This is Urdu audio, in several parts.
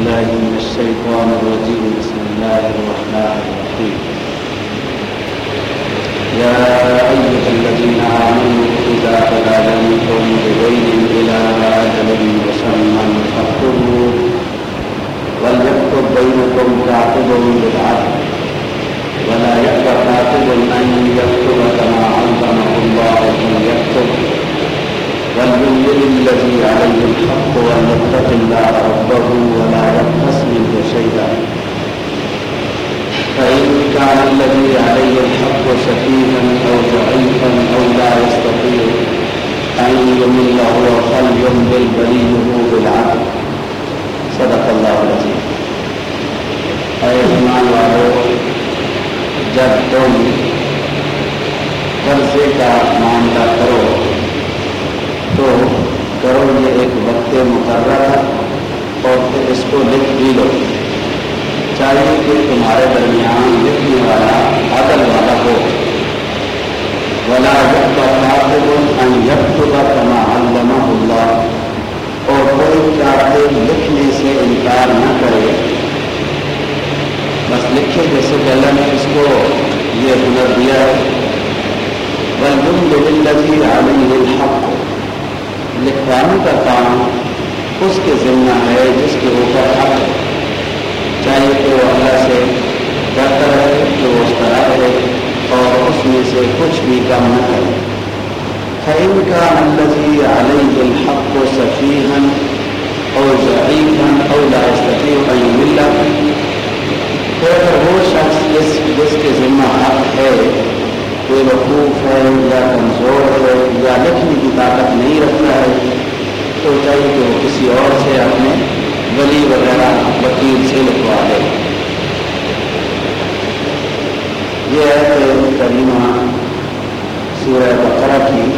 بالله من الشيطان الرجيم. بسم الله الرحمن الرحيم. يا أيها الذين آمنوا إذا تداينتم بدين إلى أجل مسمى فاكتبوا وليكتب بينكم كاتب بالعدل. ولا يكتب كاتب أن يكتب كما علمه الله فليكتب وليملل الذي عليه الحق وليتق الله ربه ولا يبخس منه شيئا. فإن كان الذي عليه الحق سفيها أو ضعيفا أو لا يستطيع أن يمل هو فليملل بليه بالعدل صدق الله العظيم. اے ایمان والو جب تم قرضے کا معاملہ کرو تو کرو یہ ایک وقت مقررہ اور پھر اس کو لکھ بھی لو۔ چاہیے کہ تمہارے درمیان لکھنے والا عدل والا ہو۔ ولا کا کما علامہ اللہ اور کوئی چاہتے لکھنے سے انکار نہ کرے۔ بس لکھے جیسے پہلے نے اس کو یہ ہنر دیا ہے۔ بل لگی عالم الحق۔ لکھوانے کا کام اس کے ذمہ ہے جس کے اوپر حق ہے۔ چاہے کہ وہ اللہ سے ڈرتا رہے کہ وہ اس طرح رہے اور اس میں سے کچھ بھی کم نہ کرے۔ فعم کا الزی علیہ الحق و سفیحن اور ضعیفن اور لاسطی ملا پھر وہ شخص جس جس کے ذمہ حق ہے بے وقوف ہے یا کمزور ہے یا لکھنے کی طاقت نہیں رکھتا ہے، تو چاہیے کہ وہ کسی اور سے اپنے ولی وغیرہ، وکیل سے لکھوا دے یہ ہے کہ کریمہ سورہ بقرہ کی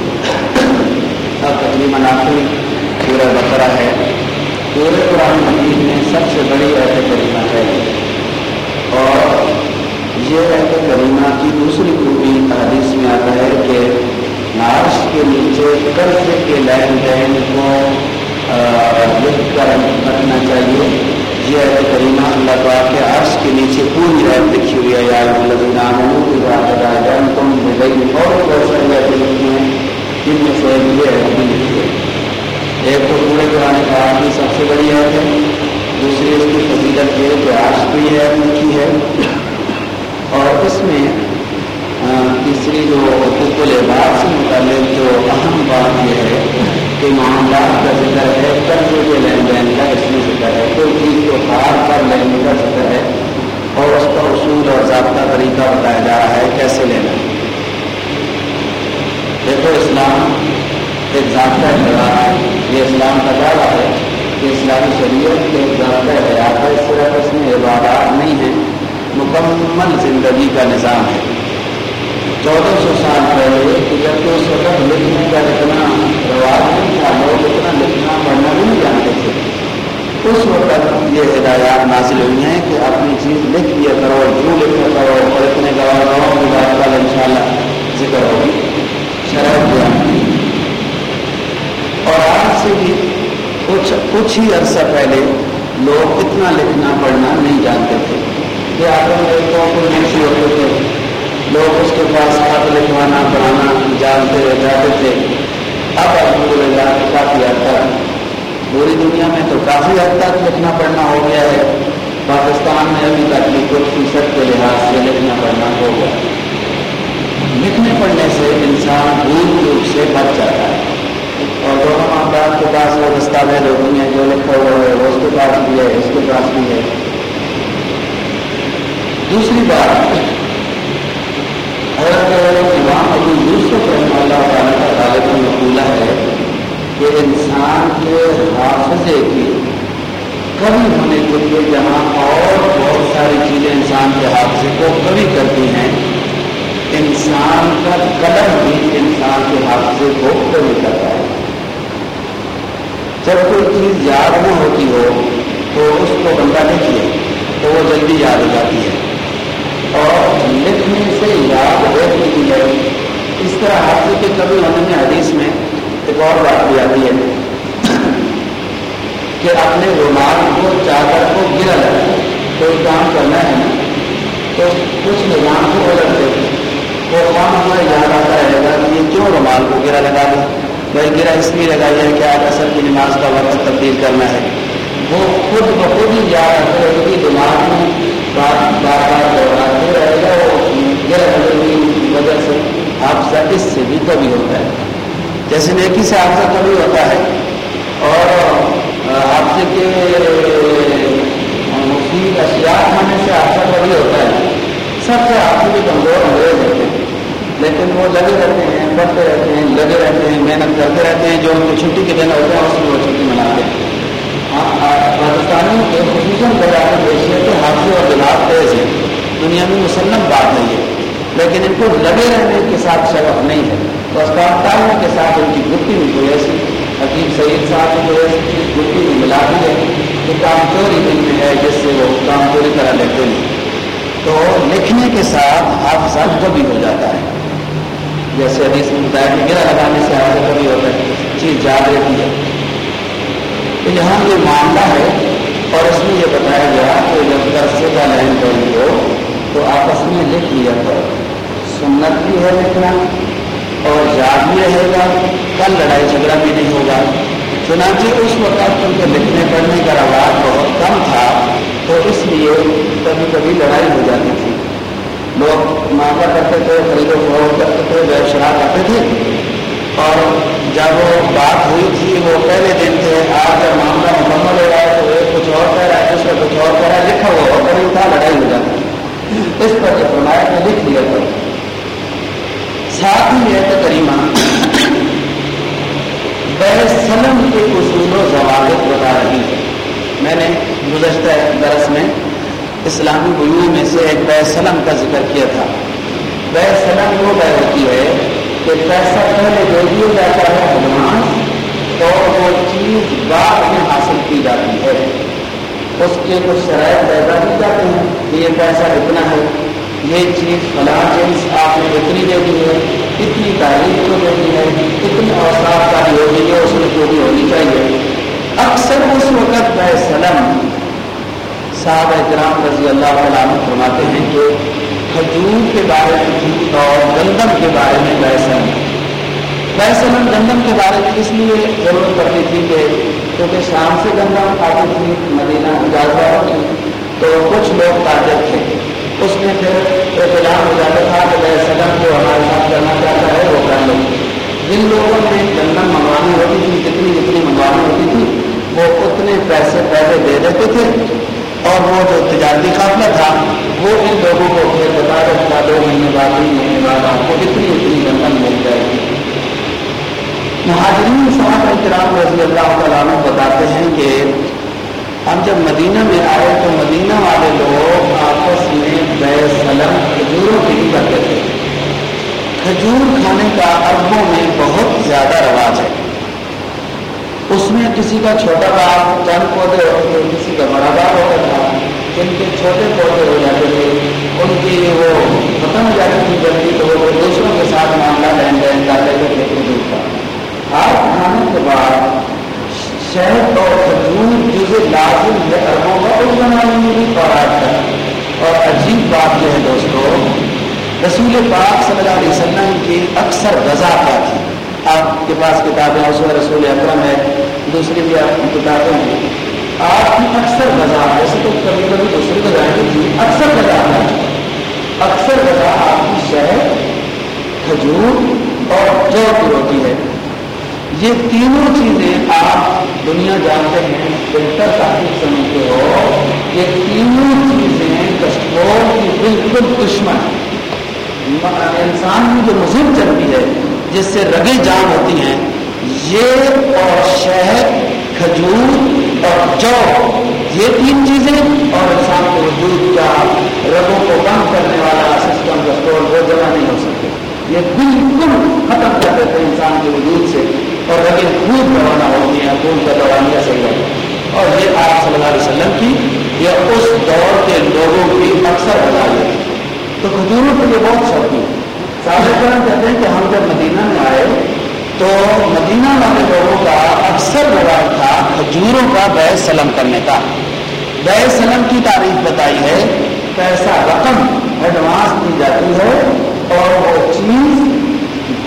اب تقریباً آخری سورہ بقرہ ہے۔ پورے قرآن مجید میں سب سے بڑی ایسے کریمہ ہے۔ اور یہ ہے کہ کریمہ کی دوسری خوبی حدیث میں آتا ہے کہ نارش کے نیچے قرض کے لین دین کو لکھ کر رکھنا چاہیے۔ یہ ہے کہ کریمہ اللہ تعالیٰ کے عرش کے نیچے پوری رات لکھی ہوئی ہے۔ یار تم دبئی اور بہت ساری ایسے لکھی ہیں۔ جن میں سے یہ ہے لکھی ہے۔ ایک تو پورے قرآن پاک کی سب سے بڑی آیت ہے۔ دوسری اس کی فضیلت یہ کہ عرش بھی ہے لکھی ہے۔ اور اس میں جو حقوق لباس سے متعلق جو اہم بات یہ ہے کہ معاملات کا ذکر ہے قرض کے لین دین کا اس میں ذکر ہے، کوئی چیز کو ہار پر لینے کا ذکر ہے اور اس کا اصول اور ضابطہ طریقہ بتایا جا رہا ہے کیسے لینا ہے۔ دیکھو، اسلام ایک ضابطہ اختلاف ہے، یہ اسلام کا دعویٰ ہے کہ اسلامی شریعت کے ایک ضابطہ حیات ہے صرف اس میں عبادات نہیں ہے مکمل زندگی کا نظام ہے۔ چودہ سو سال پہلے جب تو اس وقت لکھنے کا اتنا رواج نہیں تھا، لوگ اتنا لکھنا پڑھنا بھی نہیں جانتے تھے۔ اس وقت یہ ہدایات نازل ہوئی ہیں کہ اپنی چیز لکھ دیا کرو، جو لکھا کرو، اور اتنے گواہ کی بات کا ان شاء اللہ ذکر ہوگی۔ شرح کیا اور آج سے بھی کچھ کچھ ہی عرصہ پہلے لوگ اتنا لکھنا پڑھنا نہیں جانتے تھے۔ کہ آپ منشی ہوتے تھے لوگ اس کے پاس خط لکھوانا پڑھانا جانتے رہ جاتے تھے۔ اب الحمد للہ کافی حد تک۔ پوری دنیا میں تو کافی حد تک لکھنا پڑھنا ہو گیا ہے۔ پاکستان میں ابھی تک بھی کچھ فیصد کے لحاظ سے لکھنا پڑھنا ہو گیا۔ لکھنے پڑھنے سے انسان دور دور سے بچ جاتا ہے۔ اور دونوں ماں باپ کے پاس وہ دستاویز ہوتی ہیں، جو لکھا ہوا ہے وہ اس کے پاس بھی ہے، اس کے پاس بھی ہے۔ دوسری بات غالب مقولہ ہے کہ انسان کے حافظے کی کمی ہونے کے لیے جہاں اور بہت ساری چیزیں انسان کے حافظے کو کمی کرتی ہیں۔ انسان کا قدم بھی انسان کے حافظے کو کمی کرتا ہے۔ جب کوئی چیز یاد نہ ہوتی ہو تو اس کو بندہ لکھیے تو وہ جلدی یاد ہو جاتی ہے۔ اور لکھنے سے یاد رہتی کی ہے اس طرح حادثے کے کبھی ہونے میں حدیث میں ایک اور بات بھی آتی ہے کہ اپنے رومان کو چادر کو گرا لگا کوئی کام کرنا ہے نا، تو کچھ نظام کو الگ سے وہ کام ہمیں یاد آتا رہے گا کہ یہ کیوں رومال کو گرا لگا دیں بھائی گرا اس لیے لگائی ہے کہ آپ اصل کی نماز کا وقت تبدیل کرنا ہے۔ وہ خود بخود ہی یاد آتا رہے گی دماغ میں بار بار بار دوہراتے رہے گا، وہ گرا لگنے وجہ سے حادثہ اس سے بھی کبھی ہوتا ہے۔ جیسے نیکی سے حادثہ کبھی ہوتا ہے اور حادثے کے مفید اشیاء کھانے سے حادثہ کبھی ہوتا ہے۔ سب سے حادثے بھی کمزور انگریز ہوتے ہیں۔ لیکن وہ لگے رہتے ہیں پڑھتے رہتے ہیں، لگے رہتے ہیں، محنت کرتے رہتے ہیں، جو ان کی چھٹی کے دن ہوتے ہیں، اس میں وہ چھٹی مناتے ہیں۔ ہاں، پاکستانیوں کے خصوصاً بڑے ایشیا کے حادثے اور دماغ تیز ہیں۔ دنیا میں مسلم بات نہیں ہے لیکن ان کو لگے رہنے کے ساتھ شرف نہیں ہے۔ تو اسپتال کے ساتھ ان کی گٹی بھی کوئی ایسی حکیم سعید صاحب کی کوئی ایسی چیز گٹی بھی ملا دی ہے کہ کام چوری دن میں ہے جس سے وہ کام پوری طرح لیتے نہیں تو لکھنے کے ساتھ حادثہ کبھی ہو جاتا ہے۔ جیسے ابھی اس میں بتایا کہ گرا لگانے سے حادثہ کبھی ہوتا ہے چیز یاد رہتی ہے۔ تو یہاں یہ معاملہ ہے اور اس میں یہ بتایا گیا کہ جب درسے کا لائن کوئی ہو تو آپس میں لکھ لیا کرو سنت بھی ہے لکھنا اور یاد بھی رہے گا، کل لڑائی جھگڑا بھی نہیں ہوگا۔ چنانچہ اس وقت ان کے لکھنے، پڑھنے کا رواج بہت کم تھا، تو اس لیے کبھی کبھی لڑائی ہو جاتی تھی۔ لوگ مانگا کرتے تھے، خرید و فروخت کرتے تھے ویبشرا کرتے تھے۔ اور جب وہ بات ہوئی تھی، وہ پہلے دن تھے، آج جب معاملہ مکمل ہو رہا ہے، تو ایک کچھ اور کہہ رہا ہے، دوسرا کچھ اور کہہ رہا ہے، لکھا ہوا اور کبھی تھا لڑائی ہو جاتی اس پر فرمایا کہ لکھ لیا کرو ساتھ ہی یہ کریمہ۔ سلم کے اصول و ضوابط بتا رہی ہے میں نے گزشتہ درس میں اسلامی بلو میں سے ایک بے سلم کا ذکر کیا تھا۔ بے سلم وہ بے ہوتی ہے کہ پیسہ پہلے دے دیا جاتا ہے ایڈوانس اور وہ چیز بعد میں حاصل کی جاتی ہے۔ اس کے کچھ شرائط پیدا کی جاتے ہیں کہ یہ پیسہ اتنا ہے۔ یہ چیز فلاں جنس آپ نے اتنی دے دی ہے، اتنی تعریف کو دے دی ہے، اتنی اوساف کا بھی ہوگی جو اس میں جو بھی ہونی چاہیے۔ اکثر اس وقت بے سلم صاحب احترام رضی اللہ تعالیٰ فرماتے ہیں کہ کھجور کے بارے میں اور گندم کے بارے میں بے سلم۔ بے سلم گندم کے بارے میں اس لیے ضرورت پڑتی تھی کہ کیونکہ شام سے گندم آتی تھی، مدینہ اجازت تھی تو کچھ لوگ تاجر تھے۔ اس میں پھر اعتلاف ہو جاتا تھا کہ بھائی سدم جو ہمارے ساتھ کرنا چاہتا ہے وہ کر لیں جن لوگوں نے گندم منگوانی ہوتی تھی، جتنی جتنی منگوانی ہوتی تھی، وہ اتنے پیسے پہلے دے دیتے تھے۔ اور وہ جو تجارتی قافلہ تھا، وہ ان لوگوں کو پھر بتا دیتا دو مہینے بعد، تین مہینے بعد آپ کو اتنی اتنی گندم مل جائے گی۔ مہاجرین صاحب احترام رضی اللہ تعالیٰ بتاتے ہیں کہ ہم جب مدینہ میں آئے تو مدینہ والے لوگ آپس میں بے سلم کھجوروں کی بھی کرتے تھے کھجور کھانے کا اربوں میں بہت زیادہ رواج ہے۔ اس میں کسی کا چھوٹا باغ چند پودے ہوتے کسی کا بڑا باغ ہوتا تھا، جن کے چھوٹے پودے ہو جاتے تھے، ان کی وہ ختم ہو جاتی تھی جلدی تو وہ دوسروں کے ساتھ معاملہ لین دین کرتے تھے کھجور کا ہاتھ کھانے کے بعد شہد اور کھجور جزے لازم ہے اربوں کا، اس زمانے میں بھی خوراک ہے اور عجیب بات یہ ہے دوستو، رسول پاک صلی اللہ علیہ وسلم کی اکثر غذا کیا تھی؟ آپ کے پاس کتابیں اس میں رسول اکرم ہے دوسری بھی آپ کی کتابیں ہیں آپ کی اکثر غذا ویسے تو کبھی کبھی دوسری غذا کی تھی، اکثر غذا ہے اکثر غذا آپ کی شہد کھجور اور جو کی روٹی ہے۔ یہ تینوں چیزیں آپ دنیا جانتے ہیں، بہتر تحقیق سمجھتے ہو۔ یہ تینوں چیزیں کسٹور کی بالکل دشمن انسان میں جو مضر چلتی ہے، جس سے رگیں جام ہوتی ہیں، یہ اور شہد، کھجور اور جو، یہ تین چیزیں۔ اور انسان کے وجود کا رگوں کو کم کرنے والا سسٹم کسٹور وہ جمع نہیں ہو سکتے یہ بالکل ختم کر دیتے انسان کے وجود سے اور لیکن خوب روانہ ہوتی ہیں خون کا روانیہ صحیح ہے اور یہ آپ صلی اللہ علیہ وسلم کی، یہ اس دور کے لوگوں کی اکثر بتائی ہے۔ تو کھجوروں کے لیے بہت شوقی صاحب کرم کہتے ہیں کہ ہم جب مدینہ میں آئے، تو مدینہ والے لوگوں کا اکثر رواج تھا کھجوروں کا بحث سلم کرنے کا۔ بے سلم کی تعریف بتائی ہے، پیسہ رقم ایڈوانس دی جاتی ہے اور وہ چیز،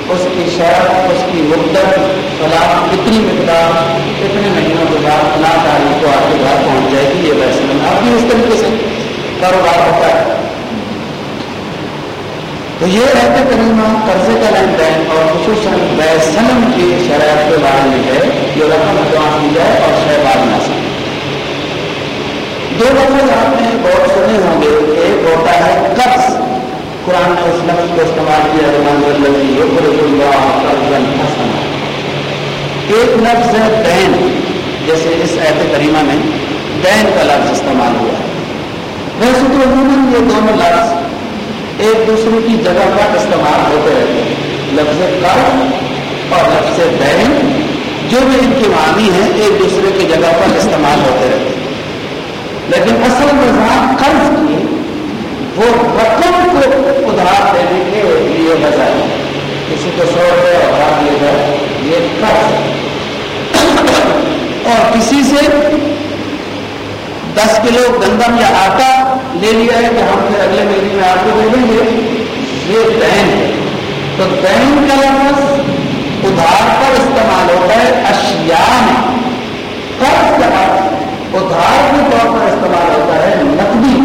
اس کی شرط اس کی مدت فلاح کتنی مقدار کتنے مہینوں کے بعد فلاں تاریخ کو آپ کے گھر پہنچ جائے گی، یہ بے سلم آپ بھی اس طریقے سے کاروبار ہوتا ہے۔ تو یہ رہتے کریمہ قرضے کا لین دین اور خصوصاً سلم کی شرائط کے بارے میں ہے جو رقم جمع کی جائے اور شہ بار نہ سکے دو لفظ آپ نے بہت سنے ہوں گے، ایک ہوتا ہے قرض۔ قرآن نے اس لفظ کو استعمال کیا ایک لفظ ہے بین جیسے اس ایت کریمہ میں بین کا لفظ استعمال ہوا ہے۔ ویسے تو عموماً یہ دونوں لفظ ایک دوسرے کی جگہ پر استعمال ہوتے رہتے ہیں۔ لفظ قرض اور لفظ بین جو بھی ان کے معنی ہیں، ایک دوسرے کی جگہ پر استعمال ہوتے رہتے ہیں۔ لیکن اصل نظام قرض کی وہ رقم کو ادھار دینے کے لیے بجائے کسی کو سو روپئے ادھار دیے جائے یہ قرض اور کسی سے دس کلو گندم یا آٹا لے لیا ہے کہ ہم پھر اگلے مہینے میں آپ کو دے دیں گے۔ یہ دین ہے۔ تو دین کا لفظ ادھار پر استعمال ہوتا ہے اشیاء میں قرض کا ادھار کے طور پر استعمال ہوتا ہے نقدی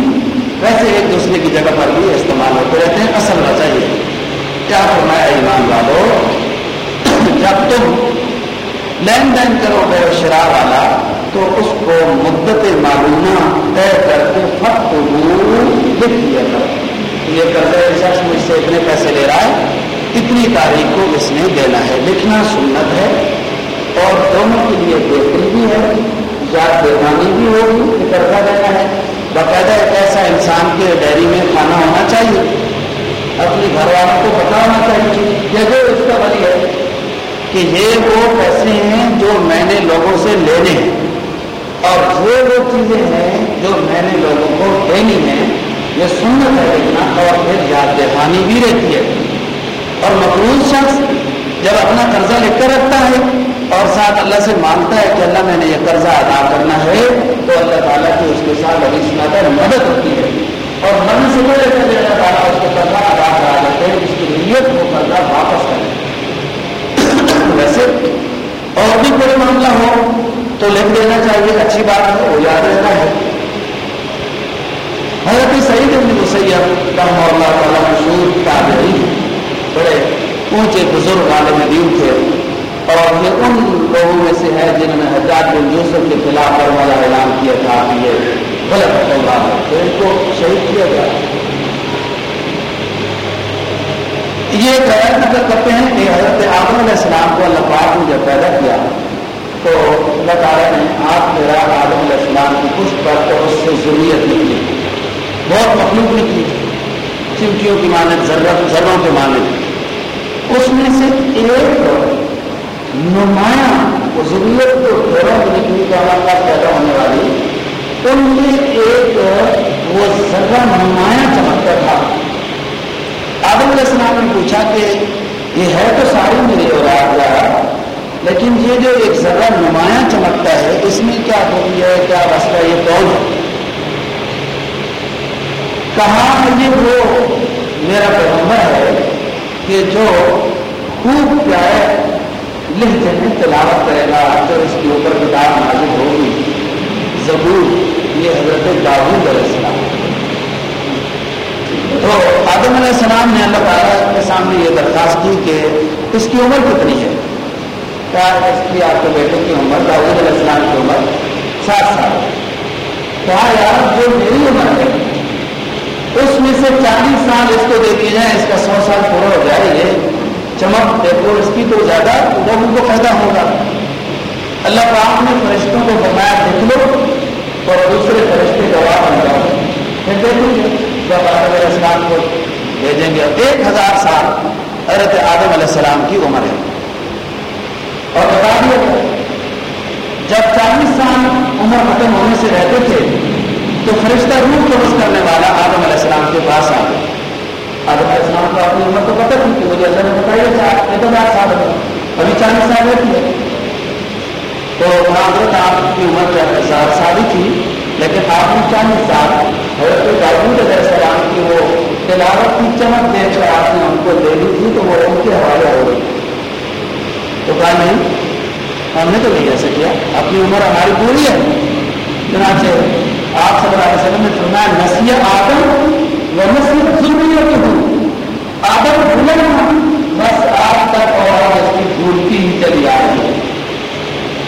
ویسے ایک دوسرے کی جگہ پر بھی استعمال ہوتے رہتے ہیں اصل وجہ یہ کیا فرمایا ایمان والو جب تم لین دین کرو گے شراب والا تو اس کو مدت معلومہ طے کر کے فٹ لکھ دیا کرو یہ قرضہ شخص مجھ سے اتنے پیسے لے رہا ہے اتنی تاریخ کو اس نے دینا ہے لکھنا سنت ہے اور دونوں کے لیے بہتری بھی ہے یاد دہانی بھی ہوگی کہ قرضہ دینا ہے باقاعدہ ایک ایسا انسان کے ڈائری میں کھانا ہونا چاہیے اپنے گھر والوں کو پتا ہونا چاہیے جگہ اس کا ولی ہے کہ یہ وہ پیسے ہیں جو میں نے لوگوں سے لینے ہیں۔ اور یہ وہ چیزیں ہیں جو میں نے لوگوں کو دینی ہے یہ سنت ہے لکھنا اور پھر یاد دہانی بھی رہتی ہے۔ اور مقروض شخص جب اپنا قرضہ لکھ کر رکھتا ہے اور ساتھ اللہ سے مانگتا ہے کہ اللہ میں نے یہ قرضہ ادا کرنا ہے، تو اللہ تعالیٰ کی اس کے ساتھ ابھی سنا مدد ہوتی ہے۔ اور من سے پہلے اللہ تعالیٰ اس کو قرضہ ادا کرا دیتے ہیں، اس کی نیت کو قرضہ واپس کرے۔ ویسے اور بھی کوئی معاملہ ہو تو لکھ دینا چاہیے، اچھی بات ہے، وہ یاد رہتا ہے۔ حضرت سعید ابن مسیب رحمہ اللہ تعالیٰ مشہور تابعی بڑے اونچے بزرگ عالم دین تھے اور یہ ان لوگوں میں سے ہے جنہوں نے حجاج بن یوسف کے خلاف والا اعلان کیا تھا کہ یہ غلط ہو ہے۔ تو ان کو شہید کیا گیا۔ یہ قید کرتے ہیں کہ حضرت آدم علیہ السلام کو اللہ پاک نے جب پیدا کیا، تو اللہ تعالیٰ نے آپ میرا عالم علیہ السلام کی پشت پر تو اس سے ضروریت نکلی بہت مخلوق نکلی چمکیوں کی مانت ضرورت ذروں کے مانت اس میں سے ایک نمایاں وہ ضروریت کو گھروں میں نکلی کا ہمارا پیدا ہونے والی، ان میں ایک وہ ذرا نمایاں چمکتا تھا۔ آدم علیہ السلام نے پوچھا کہ یہ ہے تو ساری میری اولاد لیکن یہ جو ایک ذرا نمایاں چمکتا ہے، اس میں کیا خوبی ہے، کیا وسطہ یہ کون ہے؟ کہاں یہ وہ؟ میرا پیغمبر ہے کہ جو خوب پیارے لکھ میں تلاوت کرے گا، جو اس کے اوپر کتاب نازل ہوگی، ضرور یہ حضرت داود علیہ السلام۔ تو آدم علیہ السلام نے اللہ تعالیٰ کے سامنے یہ درخواست کی کہ اس کی عمر کتنی ہے؟ اس کی آپ کے بیٹے کی عمر داود علیہ السلام کی عمر سات سال کہا، یار، جو میری عمر ہے، اس میں سے چالیس سال اس کو دے دی جائے اس کا سو سال پورا ہو جائے، یہ چمک دیکھو اس کی تو زیادہ لوگوں کو پیدا ہوگا۔ اللہ پاک نے فرشتوں کو فرمایا، دیکھ لو اور دوسرے فرشتے گواہ بن جاؤ۔ پھر دیکھیں گے جب آدم علیہ السلام کو بھیجیں گے ایک ہزار سال حضرت آدم علیہ السلام کی عمر ہے۔ اور بتا دیا جب چالیس سال عمر ختم ہونے سے رہتے تھے، تو فرشتہ روح کو کرنے والا آدم علیہ السلام کے پاس آ گیا۔ آدم علیہ السلام کو اپنی عمر تو پتہ تھی کہ مجھے اللہ نے بتایا تھا ایک ہزار سال ہے ابھی چالیس سال رہتی ہے۔ تو معذرت آپ کی عمر ہزار سال ہی تھی، لیکن آپ نے چالیس سال حضرت داود علیہ السلام تلاوت کی چمک دیکھ کر آپ نے ان کو دے دی تھی تو وہ ان کے حوالے ہو گئی۔ تو کہا نہیں، ہم نے تو نہیں ایسے کیا۔ اپنی عمر ہماری پوری ہے۔ چنانچہ آپ صلی اللہ علیہ وسلم نے فرمایا نسیح آدم و نسیح ضروری ہوں۔ آدم بھولنا بس آپ تک اور اس کی بھولتی ہی چلی آ رہی ہے۔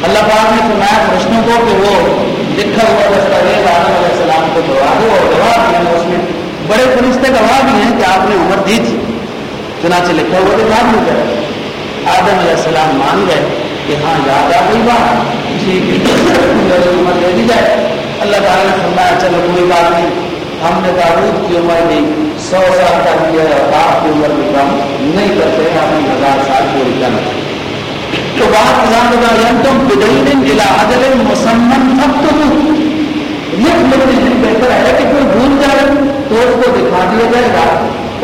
اللہ پاک نے فرمایا فرشتوں کو کہ وہ لکھا ہوا دستاویز آدم علیہ السلام کو دوا دو اور گواہ بھی یعنی اس میں بڑے فرشتے گواہ بھی ہیں کہ آپ نے عمر دی تھی، چنانچہ لکھا ہوا تو کام نہیں کرے آدم علیہ السلام مان گئے کہ ہاں یاد آ گئی بات۔ کسی عمر دے دی جائے، اللہ تعالیٰ نے فرمایا، چلو کوئی بات نہیں۔ ہم نے داود کی عمر بھی سو سال کر دیا ہے اور آپ کی عمر بھی کم نہیں کرتے ہیں اپنی ہزار سال پوری کرنا تو بات کسان کا یم تم بدین ضلع عدل مسمن سب تو لکھ لیتے ہیں بہتر ہے کہ کوئی بھول جائے۔ تو اس کو دکھا دیا جائے گا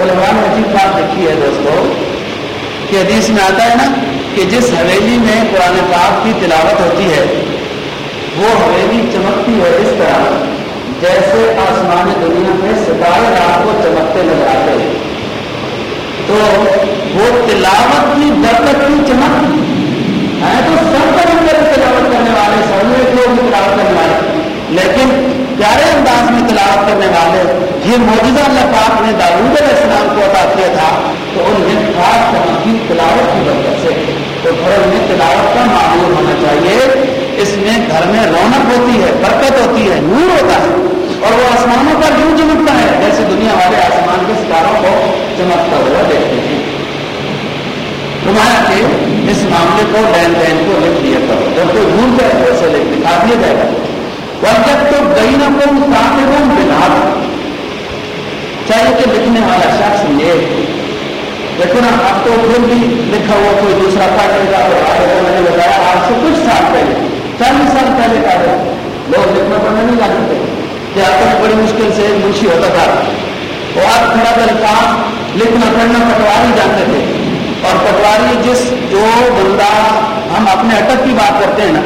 علماء نے عجیب بات لکھی ہے دوستو، کہ حدیث میں آتا ہے نا کہ جس حویلی میں قرآن پاک کی تلاوت ہوتی ہے، وہ حویلی چمکتی ہے اس طرح، جیسے آسمان دنیا میں ستارے رات کو چمکتے نظر آتے ہیں۔ تو وہ تلاوت کی برکت کی چمک، ہے تو سب کا اندر تلاوت کرنے والے، سب لوگ بھی تلاوت کرنے والے۔ لیکن پیارے انداز میں تلاوت کرنے والے، یہ موجودہ اللہ پاک نے داود علیہ السلام کو عطا کیا تھا، تو ان میں خاص چمک کی تلاوت کی برکت سے، تو گھر میں تلاوت کا معمول ہونا چاہیے۔ اس میں گھر میں رونق ہوتی ہے، برکت ہوتی ہے، نور ہوتا ہے، اور وہ آسمانوں پر یوں چمکتا ہے۔ جیسے دنیا والے آسمان کے ستاروں کو چمکتا ہوا دیکھتے ہیں۔ تمہارا کہ اس معاملے کو لین دین کو لکھ دیا کرو۔ جب کوئی بھول جائے تو اسے لکھ دکھا دیا جائے گا۔ اور جب تو گئی نہ چاہیے کہ لکھنے والا شخص یہ لیکن اب تو پھر بھی لکھا ہوا کوئی دوسرا پڑھے گا تو آگے میں نے بتایا آج سے کچھ سال پہلے چالیس سال پہلے کا لوگ لکھنا پڑھنا نہیں جانتے کہ اب تک بڑی مشکل سے منشی ہوتا تھا۔ وہ آپ کھڑا کر کام لکھنا، پڑھنا، پٹواری جانتے تھے۔ اور پٹواری جس جو بندہ ہم اپنے اٹک کی بات کرتے ہیں نا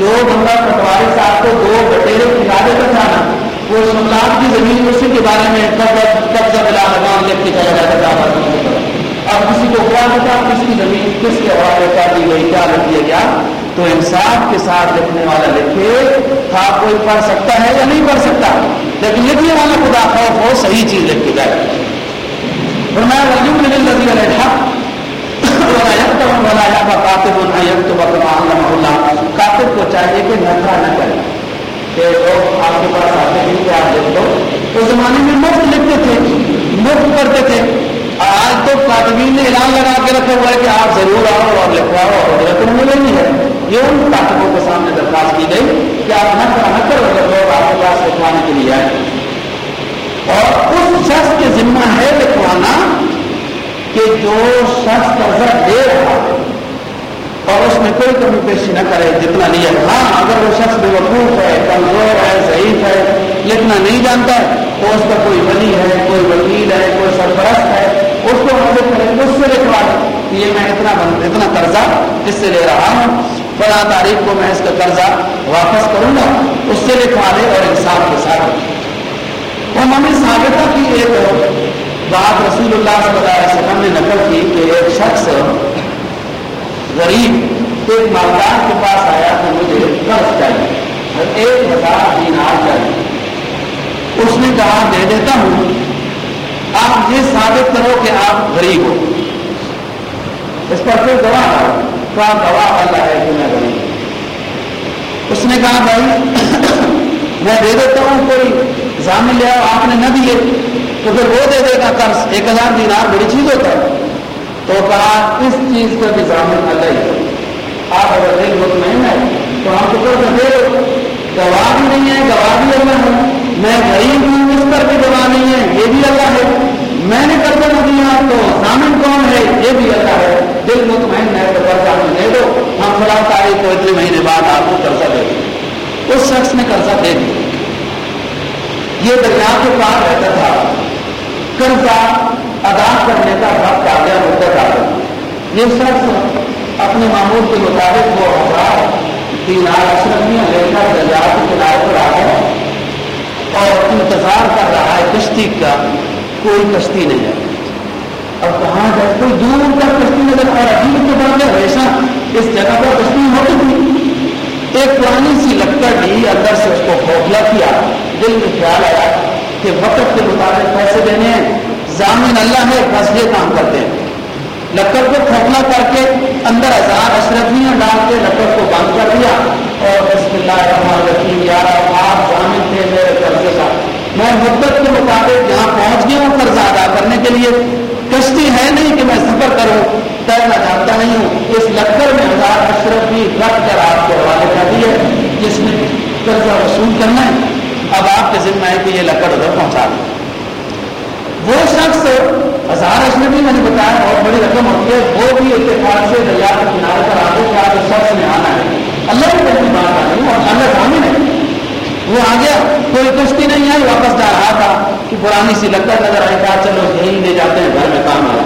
جو بندہ پٹواری صاحب کو دو بٹیرے کھلا دیتا تھا وہ سملاپ کی زمین اسی کے بارے میں قبضہ ملا لگان لکھ کے چلا جاتا تھا۔ اب کسی کو کیا ہوتا، کس کی زمین، کس کے حوالے کر دی گئی، کیا لکھ دیا گیا؟ تو انصاف کے ساتھ لکھنے والا لکھے، تھا کوئی پڑھ سکتا ہے یا نہیں پڑھ سکتا؟ لیکن لکھنے والا خدا خوف ہو صحیح چیز لکھ کے جائے۔ فرمایا وجوہ الحق کاتب کو چاہیے کہ نفرا نہ کرے کہ لوگ آپ کے پاس آتے ہیں کہ آپ لکھ دو اس زمانے میں مفت لکھتے تھے مفت کرتے تھے آج تو کاتبین نے اعلان لگا کے رکھا ہوا ہے کہ آپ ضرور آؤ اور لکھواؤ اور رقم ملے ہے یہ ان کاتبوں کے سامنے درخواست کی گئی کہ آپ نہ کرا نہ کرو اگر لوگ آپ کے پاس لکھوانے کے لیے آئے اور اس شخص کے ذمہ ہے لکھوانا کہ جو شخص قرضہ دے رہا اور اس میں کوئی کمی پیشی نہ کرے، جتنا نہیں ہے ہاں اگر وہ شخص بے وقوف ہے، کمزور ہے، ضعیف ہے لکھنا نہیں جانتا ہے تو اس کا کوئی ولی ہے، کوئی وکیل ہے، کوئی سرپرست ہے، اس کو مدد کریں اس سے لکھوا دیں یہ میں اتنا اتنا قرضہ اس سے لے رہا ہوں فلاں تاریخ کو میں اس کا قرضہ واپس کروں گا، اس سے لکھوا دے اور انصاف کے ساتھ۔ وہ ممی ثابتہ کی ایک بات رسول اللہ صلی اللہ علیہ وسلم نے نقل کی کہ ایک شخص غریب ایک مالدار کے پاس آیا کہ مجھے قرض چاہیے اور ایک ہزار دینار چاہیے۔ اس نے کہا، دے دیتا ہوں۔ آپ یہ ثابت کرو کہ آپ غریب ہو۔ اس پر پھر گواہ کہا گواہ اللہ ہے کہ میں غریب اس نے کہا، بھائی، میں دے دیتا ہوں، کوئی ضامن لیا آپ نے نہ دیے۔ تو پھر وہ دے دے گا قرض، ایک ہزار دینار بڑی چیز ہوتا ہے۔ تو کہا اس چیز کا بھی ضامن اللہ ہی آپ اگر دل مطمئن ہے تو ہم تو قرض دے دو۔ گواہ بھی نہیں ہے، گواہ بھی اللہ ہے۔ میں غریب ہوں، اس پر بھی گواہ نہیں ہے۔ یہ بھی اللہ ہے۔ میں نے قرضہ نہ دیا، تو ضامن کون ہے؟ یہ بھی اللہ ہے۔ دل مطمئن ہے تو قرضہ ہمیں دے دو۔ ہم فلاں تاریخ کو اتنے مہینے بعد آپ کو قرضہ دے دیں۔ اس شخص نے قرضہ دے دیا۔ یہ دریا کے پاس رہتا تھا۔ قرضہ ادا کرنے کا وقت آ گیا مدت آ گیا یہ شخص اپنے معمول کے مطابق وہ ہزار تین آٹھ اشرفیاں لے کر دریا کے کنارے پر آ گیا ٹھیک کا، کوئی کشتی نہیں ہے۔ اب کہاں جائے؟ کوئی دور تک کشتی نظر آ رہا ہے کے بعد ہمیشہ اس جگہ پر کشتی ہوتی تھی۔ ایک پرانی سی لکڑ بھی اندر سے اس کو کھوکھلا کیا دل میں خیال آیا کہ وقت کے مطابق پیسے دینے ہیں۔ ضامن اللہ ہے، بس یہ کام کرتے ہیں۔ لکڑ کو کھوکھلا کر کے اندر ہزار اشرفیاں ڈال کے لکڑ کو بند کر دیا۔ اور بسم اللہ الرحمن الرحیم یار آپ ضامن تھے میرے قرضے کا میں مدت کے مطابق جہاں پہنچ گیا ہوں قرضہ ادا کرنے کے لیے۔ کشتی ہے نہیں کہ میں سفر کروں تیرنا جانتا نہیں ہوں۔ اس لکڑ میں ہزار اشرف بھی رکھ کر آپ کے حوالے کر دیے۔ جس میں قرضہ وصول کرنا ہے۔ اب آپ کے ذمہ ہے کہ یہ لکڑ ادھر پہنچا دیں۔ وہ شخص ہزار اشرف بھی میں نے بتایا، بہت بڑی رقم ہوتی ہے۔ وہ بھی اتفاق سے دریا کے کنارے پر آگے کیا جو شخص نے آنا ہے۔ اللہ کی پہلی بات آ رہی اور اللہ ضامن ہے۔ وہ آ گیا، کوئی کشتی نہیں آئی، واپس جا رہا تھا کہ پرانی سی لکڑ نظر آئی، کہا چلو یہی لے جاتے ہیں، گھر میں کام آیا۔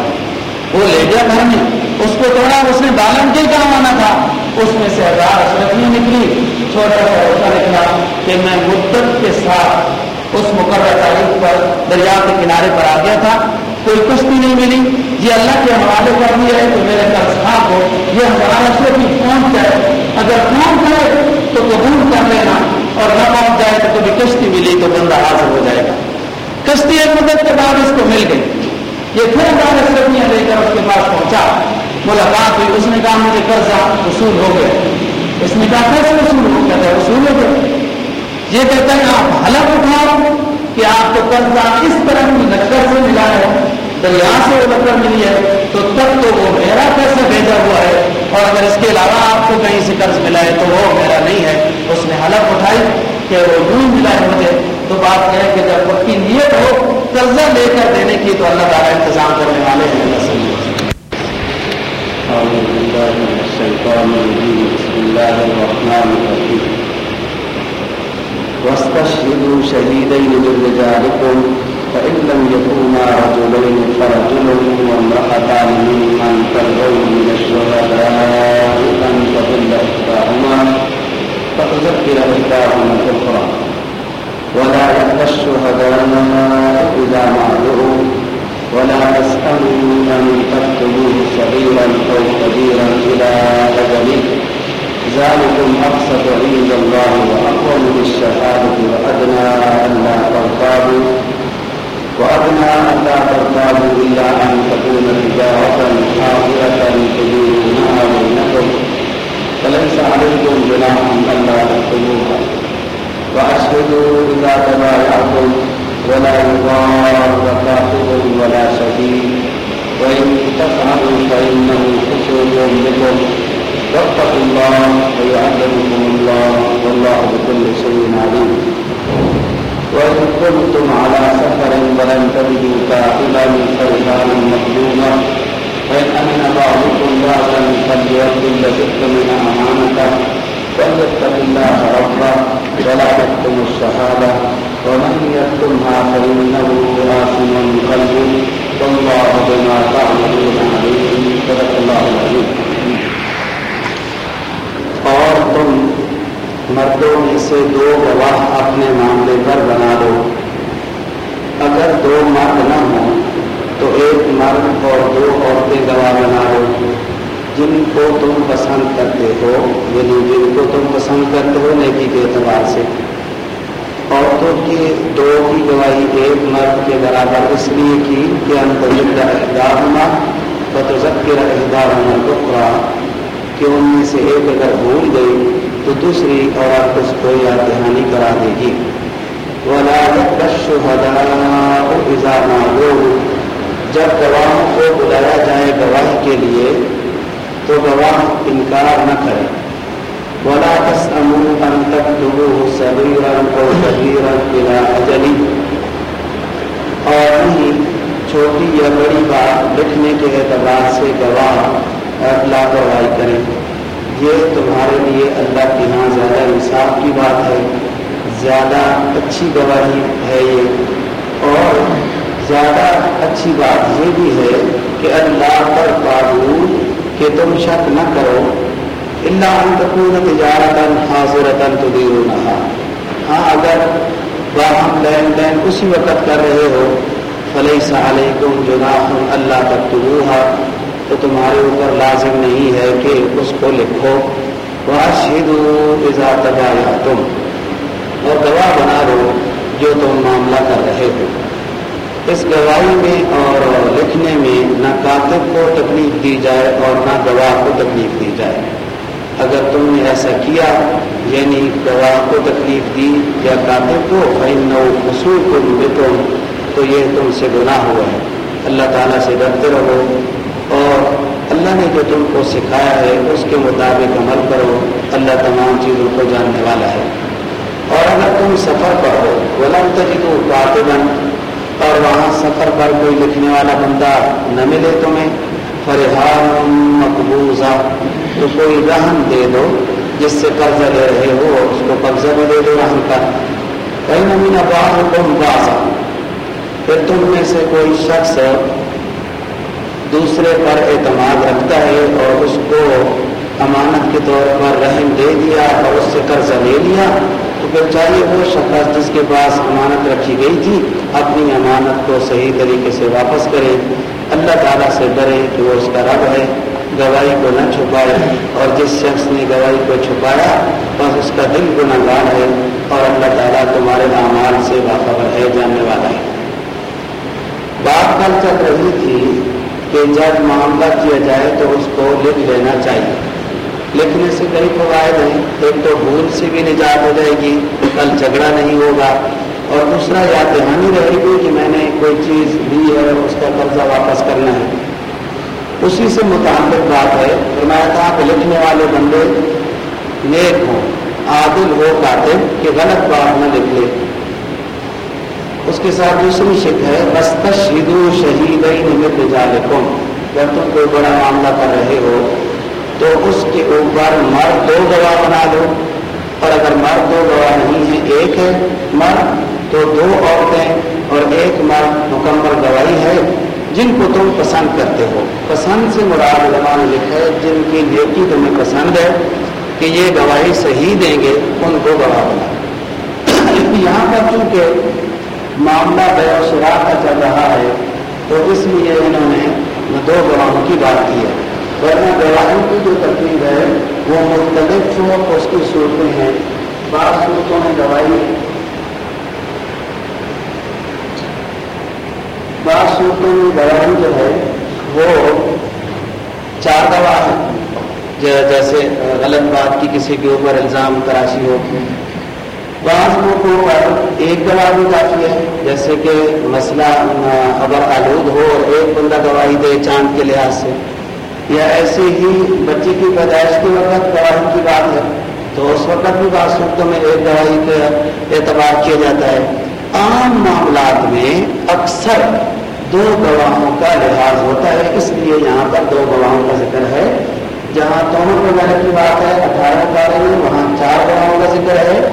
وہ لے گیا گھر میں۔ اس کو توڑا اس نے بالن کے کام آنا تھا؟ اس میں سے ہزار اشرفی نکلی چھوٹا سا ایسا نکلا کہ میں مدت کے ساتھ اس مقررہ تاریخ پر دریا کے کنارے پر آ گیا تھا۔ کوئی کشتی نہیں ملی۔ یہ اللہ کے حوالے کر دیا ہے تو میرے قرض خاک ہو۔ یہ ہمارا اشرفی پہنچ جائے اگر پہنچ جائے تو قبول کر لینا اور نہ پہنچ جائے تو کبھی کشتی ملی تو بندہ حاصل ہو جائے گا۔ کشتی ایک مدت کے بعد اس کو مل گئی۔ یہ پھر ہمارے سبیاں لے کر اس کے پاس پہنچا۔ ملاقات ہوئی اس نے کہا مجھے قرضہ وصول ہو گیا اس نے کہا کیسے وصول ہو گیا تھا وصول ہو گیا یہ کہتا ہے آپ حلف اٹھاؤ کہ آپ کو قرضہ اس طرح کی لکڑ سے ملا ہے دریا سے وہ لکڑ ملی ہے تو تب تو وہ میرا پیسہ بھیجا ہوا ہے اور اگر اس کے علاوہ آپ کو کہیں سے قرض ملا ہے تو وہ میرا نہیں ہے اس نے حلف اٹھائی کہ وہ یوں ملا ہے مجھے تو بات یہ ہے کہ جب پکی نیت ہو قرضہ لے کر دینے کی تو اللہ تعالیٰ انتظام کرنے والے ہیں اللہ صلی واستشهدوا شهيدين من رجالكم فإن لم يكونا رجلين فرجل وامرأتان ممن ترضون من الشهداء أن تضل إحداهما. فتذكر إحداهما الأخرى. ولا يأتى الشهداء إذا ما ولا تسألوا أن تكتبوه صغيرا أو كبيرا إلى أجله. ذلكم أقسط عند الله وأقوم للشهادة وأدنى أن لا ترتابوا. وأدنى أن لا ترتابوا إلا أن تكون تجارة حاضرة تديرونها بينكم. فليس عليكم جناح ألا تكتبوها. وأشهدوا إذا تبايعتم. ولا يضار كاتب ولا شهيد وإن تفعلوا فإنه فسوق بكم واتقوا الله ويعلمكم الله والله بكل شيء عليم. وإن كنتم على سفر ولم تجدوا كاتبا فرهان مقدوما فإن أمن بعضكم بعضا فليؤدي الذي من أمانته فليتق الله ربه ولا تكتم الشهادة. ومن يكتمها فإنه آثم قلبه والله بما تعملون عليم صدق الله العظيم اور تم مردوں میں سے دو گواہ اپنے معاملے پر بنا دو۔ اگر دو مرد نہ ہوں تو ایک مرد اور دو عورتیں گواہ بنا دو۔ جن کو تم پسند کرتے ہو یعنی جن کو تم پسند کرتے ہو، نیکی کے اعتبار سے۔ عورتوں کی دو کی گواہی ایک مرد کے برابر اس لیے کی کہ ہونا ذکر احدار ہونا ٹکڑا کہ ان میں سے ایک اگر بھول گئی تو دوسری عورت اس کو یا دہانی کرا دے گی۔ جب گواہوں کو بلایا جائے گواہی کے لیے تو گواہ انکار نہ کرے۔ ولا تسأموا أن تكتبوه صغيرا أو كبيرا إلى أجل اور نہیں چھوٹی یا بڑی بات لکھنے کے اعتبار سے گواہ لاپرواہی کریں۔ یہ تمہارے لیے اللہ کے ہاں زیادہ انصاف کی بات ہے، زیادہ اچھی گواہی ہے یہ۔ اور زیادہ اچھی بات یہ بھی ہے کہ اللہ پر قابول کہ تم شک نہ کرو۔ اللہ تکون تجارت حاضر تو ہاں اگر باہم لین دین اسی وقت کر رہے ہو فلح علیکم جناح اللہ تک تو تمہارے اوپر لازم نہیں ہے کہ اس کو لکھو۔ واشہدوا اذا تبایعتم اور گواہ بنا دو جو تم معاملہ کر رہے ہو۔ اس گواہی میں اور لکھنے میں نہ کاتب کو تکلیف دی جائے اور نہ گواہ کو تکلیف دی جائے۔ اگر تم نے ایسا کیا یعنی گواہ کو تکلیف دی یا کاتب کو فین قصور کو تم تو یہ تم سے گناہ ہوا ہے۔ اللہ تعالیٰ سے ڈرتے رہو اور اللہ نے جو تم کو سکھایا ہے، اس کے مطابق عمل کرو۔ اللہ تمام چیزوں کو جاننے والا ہے۔ اور اگر تم سفر پر ہو غلط تجدو کاتبن اور وہاں سفر پر کوئی لکھنے والا بندہ نہ ملے تمہیں، فرحان مقبوضہ تو کوئی رہن دے دو، جس سے قرضہ لے رہے ہو اس کو قبضہ بھی دے دو رہن کا۔ کئی نمینہ باہر تم بازا پھر تم میں سے کوئی شخص دوسرے پر اعتماد رکھتا ہے اور اس کو امانت کے طور پر رحم دے دیا اور اس سے قرضہ لے لیا، تو پھر چاہیے وہ شخص جس کے پاس امانت رکھی گئی تھی، اپنی امانت کو صحیح طریقے سے واپس کرے۔ اللہ تعالیٰ سے ڈرے کہ وہ اس کا رب ہے۔ گواہی کو نہ چھپائے اور جس شخص نے گواہی کو چھپایا بس اس کا دل گناہ گار ہے اور اللہ تعالیٰ تمہارے اعمال سے باخبر ہے، جاننے والا ہے۔ بات کل چل رہی تھی کہ جب معاملہ کیا جائے تو اس کو لکھ لینا چاہیے۔ لکھنے سے کئی فوائد ہیں۔ ایک تو بھول سے بھی نجات ہو جائے گی، کل جھگڑا نہیں ہوگا۔ اور دوسرا، یاد دہانی رہے گی کہ میں نے کوئی چیز لی ہے اور اس کا قرضہ واپس کرنا ہے۔ اسی سے متعلق بات ہے، فرمایا تھا، کہ لکھنے والے بندے نیک ہوں، عادل ہو کاتے کہ غلط بات نہ لکھ لے اس کے ساتھ دوسری شک ہے رست شہید شہید جب تم کوئی بڑا معاملہ کر رہے ہو، تو اس کے اوپر مرد دو گواہ بنا دو اور اگر مرد دو گواہ نہیں ہے ایک ہے مرد تو دو عورتیں، اور ایک مرد مکمل گواہی ہے۔ جن کو تم پسند کرتے ہو۔ پسند سے مراد علماء نے لکھا ہے، جن کی نیکی تمہیں پسند ہے کہ یہ گواہی صحیح دیں گے، ان کو گواہ بنا یہاں پر چونکہ معاملہ بے شراہ کا چل رہا ہے، تو اس لیے انہوں نے دو گواہوں کی بات کی ہے۔ ورنہ گواہی کی جو ترتیب ہے، وہ مختلف اس کی صورتیں ہیں۔ بعض صورتوں میں گواہی بعض صورتوں میں گواہی جو ہے، وہ چار گواہ ہے جیسے غلط بات کی کسی کے اوپر الزام، تراشی ہو۔ بعض موقعوں پر ایک گواہ بھی کافی ہے۔ جیسے کہ مسئلہ خبر آلود ہو اور ایک بندہ گواہی دے چاند کے لحاظ سے۔ یا ایسے ہی بچے کی پیدائش کے وقت گواہی کی بات ہے۔ تو اس وقت بھی بعض صورتوں میں ایک گواہی کا اعتبار کیا جاتا ہے۔ عام معاملات میں اکثر دو گواہوں کا لحاظ ہوتا ہے۔ اس لیے یہاں پر دو گواہوں کا ذکر ہے۔ جہاں دونوں وغیرہ کی بات ہے، اٹھارہ بارے میں، وہاں چار گواہوں کا ذکر ہے۔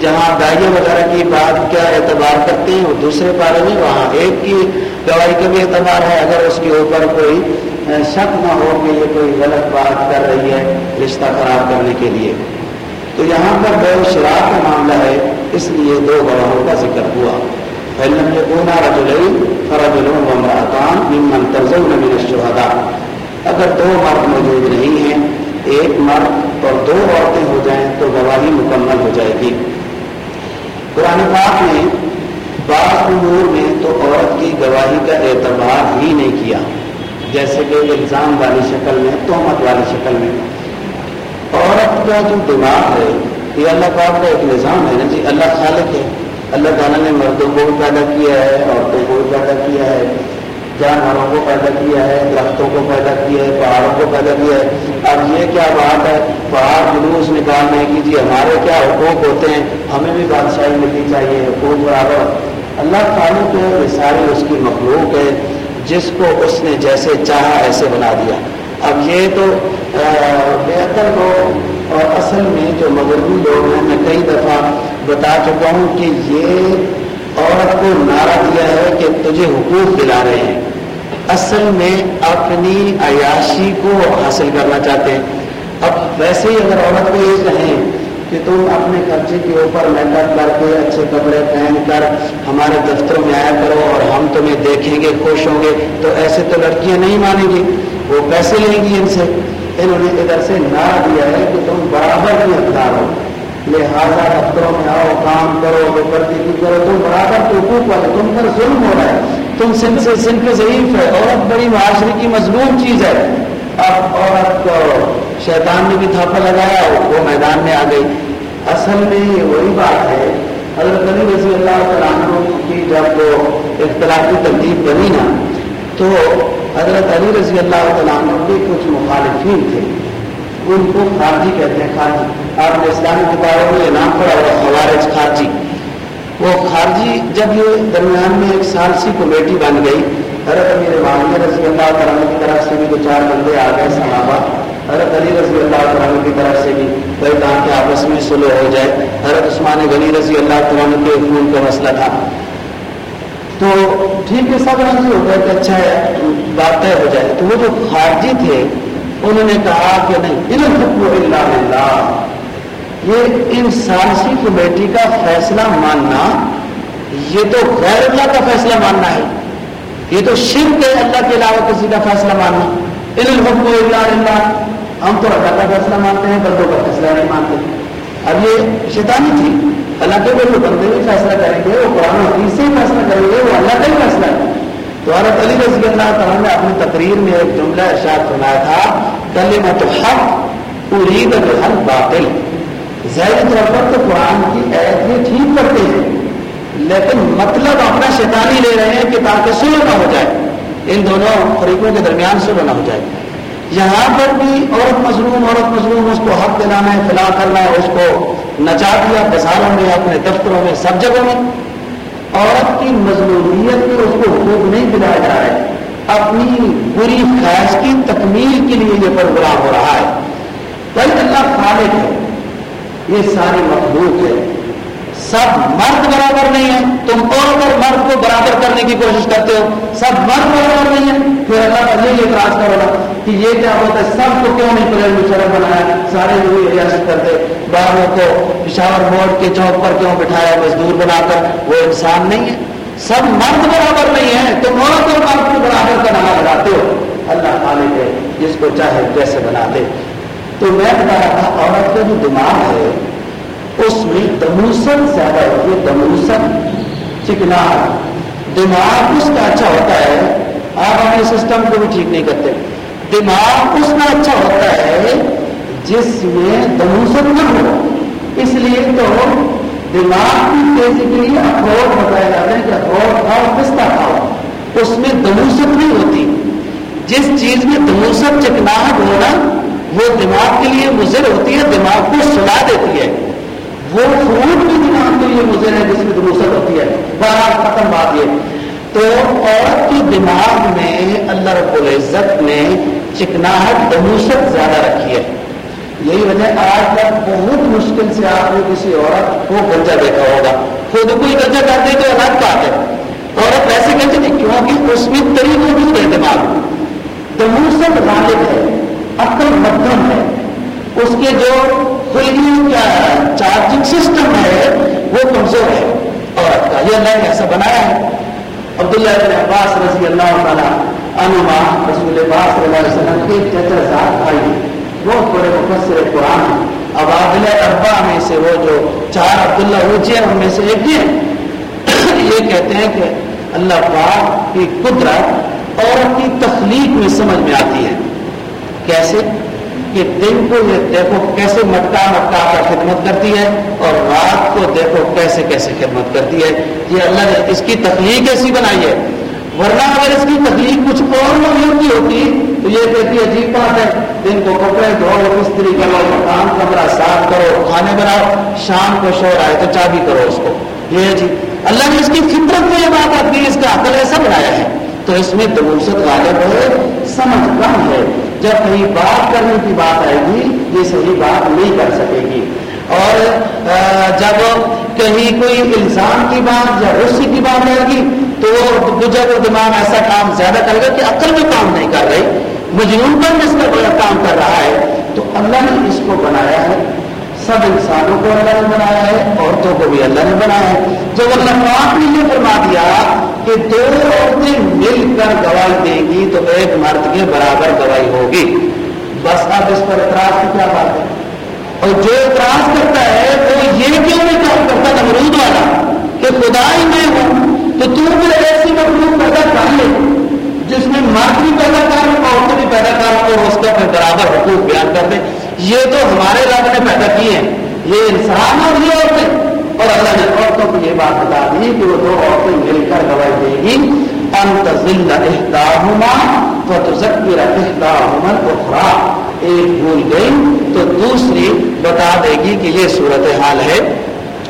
جہاں دائیں وغیرہ کی بات کیا اعتبار کرتے ہیں، وہ دوسرے بارے میں، وہاں ایک کی گواہی کا بھی اعتبار ہے۔ اگر اس کے اوپر کوئی شک نہ ہو کہ یہ کوئی غلط بات کر رہی ہے، رشتہ خراب کرنے کے لیے۔ تو یہاں پر بے شراب کا معاملہ ہے۔ اس لیے دو گواہوں کا ذکر ہوا۔ فلم یقونا رجلین فرجل وامرأتان ممن ترزون من الشہداء اگر دو مرد موجود نہیں ہیں، ایک مرد اور دو عورتیں ہو جائیں تو گواہی مکمل ہو جائے گی۔ قرآن پاک نے بعض امور میں تو عورت کی گواہی کا اعتبار ہی نہیں کیا، جیسے کہ الزام والی شکل میں تہمت والی شکل میں۔ عورت کا جو دماغ ہے یہ اللہ پاک کا ایک نظام ہے نا جی اللہ خالق ہے۔ اللہ تعالیٰ نے مردوں کو بھی پیدا کیا ہے، عورتوں کو بھی پیدا کیا ہے، جانوروں کو پیدا کیا ہے، درختوں کو پیدا کیا ہے، پہاڑوں کو پیدا کیا ہے۔ اب یہ کیا بات ہے؟ پہاڑ جلوس نکالنے کی جی ہمارے کیا حقوق ہوتے ہیں؟ ہمیں بھی بادشاہی ملنی چاہیے، حقوق برابر۔ اللہ خالق ہے یہ ساری اس کی مخلوق ہے جس کو اس نے جیسے چاہا ایسے بنا دیا۔ اب یہ تو بہتر ہو اور اصل میں جو مغربی لوگ ہیں، میں کئی دفعہ بتا چکا ہوں کہ یہ عورت کو نعرہ دیا ہے کہ تجھے حقوق دلا رہے ہیں۔ اصل میں اپنی عیاشی کو حاصل کرنا چاہتے ہیں۔ اب ویسے ہی اگر عورت کو یہ کہیں کہ تم اپنے خرچے کے اوپر میک کر کے اچھے کپڑے پہن کر ہمارے دفتروں میں آیا کرو اور ہم تمہیں دیکھیں گے، خوش ہوں گے، تو ایسے تو لڑکیاں نہیں مانیں گی، وہ پیسے لیں گی ان سے۔ انہوں نے ادھر سے نہ دیا ہے کہ تم برابر کی حقدار ہو۔ لہٰذا دفتروں میں آؤ، کام کرو وہ کی کرو۔ تم برابر کے حقوق والے، تم پر ظلم ہو رہا ہے۔ تم سن سے سن کے ضعیف ہے۔ عورت بڑی معاشرے کی مضمون چیز ہے۔ اب عورت کو شیطان نے بھی تھاپا لگایا، وہ میدان میں آ گئی۔ اصل میں یہ وہی بات ہے، حضرت علی رضی اللہ تعالیٰ کی جب وہ اختلافی ترتیب بنی نا، تو حضرت علی رضی اللہ تعالیٰ کے کچھ مخالفین تھے۔ ان کو خارجی کہتے ہیں خارجی۔ آپ نے اسلامی کتابوں میں یہ نام پڑا ہوا خوارج خارجی۔ وہ خارجی جب یہ درمیان میں ایک سالسی کمیٹی بن گئی۔ حضرت امیر معاویہ رضی اللہ تعالیٰ کی طرف سے بھی دو چار بندے آ گئے صحابہ حضرت علی رضی اللہ تعالیٰ کی طرف سے بھی کوئی کہا کہ آپس میں سلو ہو جائے۔ حضرت عثمان غنی رضی اللہ تعالیٰ کے خون کا مسئلہ تھا۔ تو ٹھیک ہے، سب راضی ہو گئے کہ اچھا ہے بات طے ہو جائے۔ تو وہ جو خارجی تھے، انہوں نے کہا کہ نہیں علم اللہ اللہ۔ یہ ان سالسی کمیٹی کا فیصلہ ماننا، یہ تو غیر اللہ کا فیصلہ ماننا ہے۔ یہ تو شرک ہے اللہ کے علاوہ کسی کا فیصلہ ماننا۔ ان الحکم اللہ اللہ۔ ہم تو اللہ کا فیصلہ مانتے ہیں، بندوں کا فیصلہ نہیں مانتے۔ اب یہ شیطانی تھی۔ اللہ کے جو بندے بھی فیصلہ کریں گے، وہ قرآن حدیث سے ہی فیصلہ کریں گے، وہ اللہ کا ہی فیصلہ ہے۔ تو حضرت علی رضی اللہ تعالیٰ نے اپنی تقریر میں ایک جملہ ارشاد فرمایا تھا کل میں تو حق ارید الحق باطل ظاہر طور پر تو قرآن کی عید یہ ٹھیک کرتے ہیں، لیکن مطلب اپنا شیطانی لے رہے ہیں کہ تاکہ سلو نہ ہو جائے۔ ان دونوں فریقوں کے درمیان سلو نہ ہو جائے۔ یہاں پر بھی عورت مظلوم عورت مظلوم، اس کو حق دلانا ہے فلاح کرنا ہے اس کو نچا دیا بازاروں میں، اپنے دفتروں میں، سب جگہوں میں۔ عورت کی مظلومیت میں اس کو حقوق نہیں دلایا جا رہا ہے۔ اپنی بری خواہش کی تکمیل کے لیے یہ پروگرام ہو رہا ہے۔ بھائی اللہ خالق ہے۔ یہ ساری مخلوق ہے۔ سب مرد برابر نہیں ہے تم عورت اور مرد کو برابر کرنے کی کوشش کرتے ہو؟ سب مرد برابر نہیں ہے پھر اللہ کا یہ اعتراض کرو گا کہ یہ کیا ہوتا ہے؟ سب کو کیوں نہیں پریز مشرف بنایا؟ سارے لوگ ریاست کرتے باہروں کو پشاور موڑ کے چوک پر کیوں بٹھایا؟ مزدور بنا کر۔ وہ انسان نہیں ہے۔ سب مرد برابر نہیں ہے تم عورت اور مرد کو برابر کا نام لگاتے ہو؟ اللہ خالق ہے جس کو چاہے کیسے بنا دے۔ تو میں بتا رہا تھا، عورت کا جو دماغ ہے اس میں دموسن زیادہ ہوتی ہے دموسن چکنا۔ دماغ اس کا اچھا ہوتا ہے، آپ اپنے سسٹم کو بھی ٹھیک نہیں کرتے۔ دماغ اس کا اچھا ہوتا ہے جس میں دموسن نہ ہو۔ اس لیے تو دماغ کی تیزی کے لیے اخروٹ بتایا جاتا ہے کہ اخروٹ کھاؤ پستہ کھاؤ اس میں دموسن نہیں ہوتی۔ جس چیز میں دموسن چکناہٹ ہونا، وہ دماغ کے لیے مضر ہوتی ہے، دماغ کو سلا دیتی ہے۔ وہ فروٹ بھی دماغ کے لیے مضر ہے جس میں دروست ہوتی ہے، بارہ ختم بات یہ۔ تو عورت کی دماغ میں اللہ رب العزت نے چکناہٹ دموست زیادہ رکھی ہے۔ یہی وجہ آج تک بہت مشکل سے آپ نے کسی عورت کو گنجا دیکھا ہوگا۔ خود کوئی گنجا کر دے تو الگ بات ہے۔ عورت ویسے گنجے نہیں، کیونکہ اس میں طریق موجود ہے دماغ۔ دموست غالب ہے، عقل مدھم ہے۔ اس کے جو کوئی کیا چارجنگ سسٹم ہے، وہ کمزور ہے۔ عورت کا یہ اللہ نے ایسا بنایا ہے۔ عبداللہ بن عباس رضی اللہ تعالیٰ عنما رسول عباس صلی اللہ علیہ وسلم کے چچا ذات بھائی بہت بڑے مفسر قرآن اب عادل اربا میں سے وہ جو چار عبداللہ روچے ان میں سے ایک یہ یہ کہتے ہیں کہ اللہ پاک کی قدرت عورت کی تخلیق میں سمجھ میں آتی ہے۔ کیسے؟ کہ دن کو یہ دیکھو کیسے مٹکا مٹکا کر خدمت کرتی ہے اور رات کو دیکھو کیسے کیسے خدمت کرتی ہے۔ یہ اللہ نے اس کی تخلیق ایسی بنائی ہے۔ ورنہ اگر اس کی تخلیق کچھ اور موجود کی ہوتی تو یہ کہتی عجیب بات ہے، دن کو کپڑے دھو، مستری کرو، مکان کمرہ صاف کرو، کھانے بناؤ، شام کو شور آئے تو چابی کرو اس کو۔ یہ جی۔ اللہ نے اس کی فطرت میں یہ بات آتی ہے اس کا عقل ایسا بنایا ہے۔ تو اس میں دبوست غالب ہے، سمجھ کم ہے۔ جب کہیں بات کرنے کی بات آئے گی، یہ صحیح بات نہیں کر سکے گی۔ اور جب کہیں کوئی الزام کی بات یا رسی کی بات آئے گی، تو گجر دماغ ایسا کام زیادہ کرے گا کہ عقل بھی کام نہیں کر رہی، مجنون پر جس کا بڑا کام کر رہا ہے، تو اللہ نے اس کو بنایا ہے۔ سب انسانوں کو اللہ نے بنایا ہے، عورتوں کو بھی اللہ نے بنایا ہے۔ جب اللہ پاک نے یہ فرما دیا کہ دو عورتیں مل کر گواہی دیں گی تو ایک مرد کے برابر گواہی ہوگی۔ بس اب اس پر اعتراض کی کیا بات ہے؟ اور جو اعتراض کرتا ہے وہ یہ کیوں نہیں کام کرتا؟ نمرود والا، کہ خدا ہی میں ہوں تو تو بھی ایسی مخلوق پیدا کر لے، جس میں مرد بھی پیدا کر عورت بھی پیدا کر اور اس کا پھر برابر حقوق بیان کر دے۔ یہ تو ہمارے رب نے پیدا کیے ہیں۔ یہ انسان اور یہ عورتیں۔ اور اللہ نے عورتوں کو یہ بات بتا دی کہ وہ دو عورتیں مل کر گواہی دے گی انت زندہ احتاہما تو تذکر احتاہما اخرى ایک بھول گئی تو دوسری بتا دے گی کہ یہ صورتحال ہے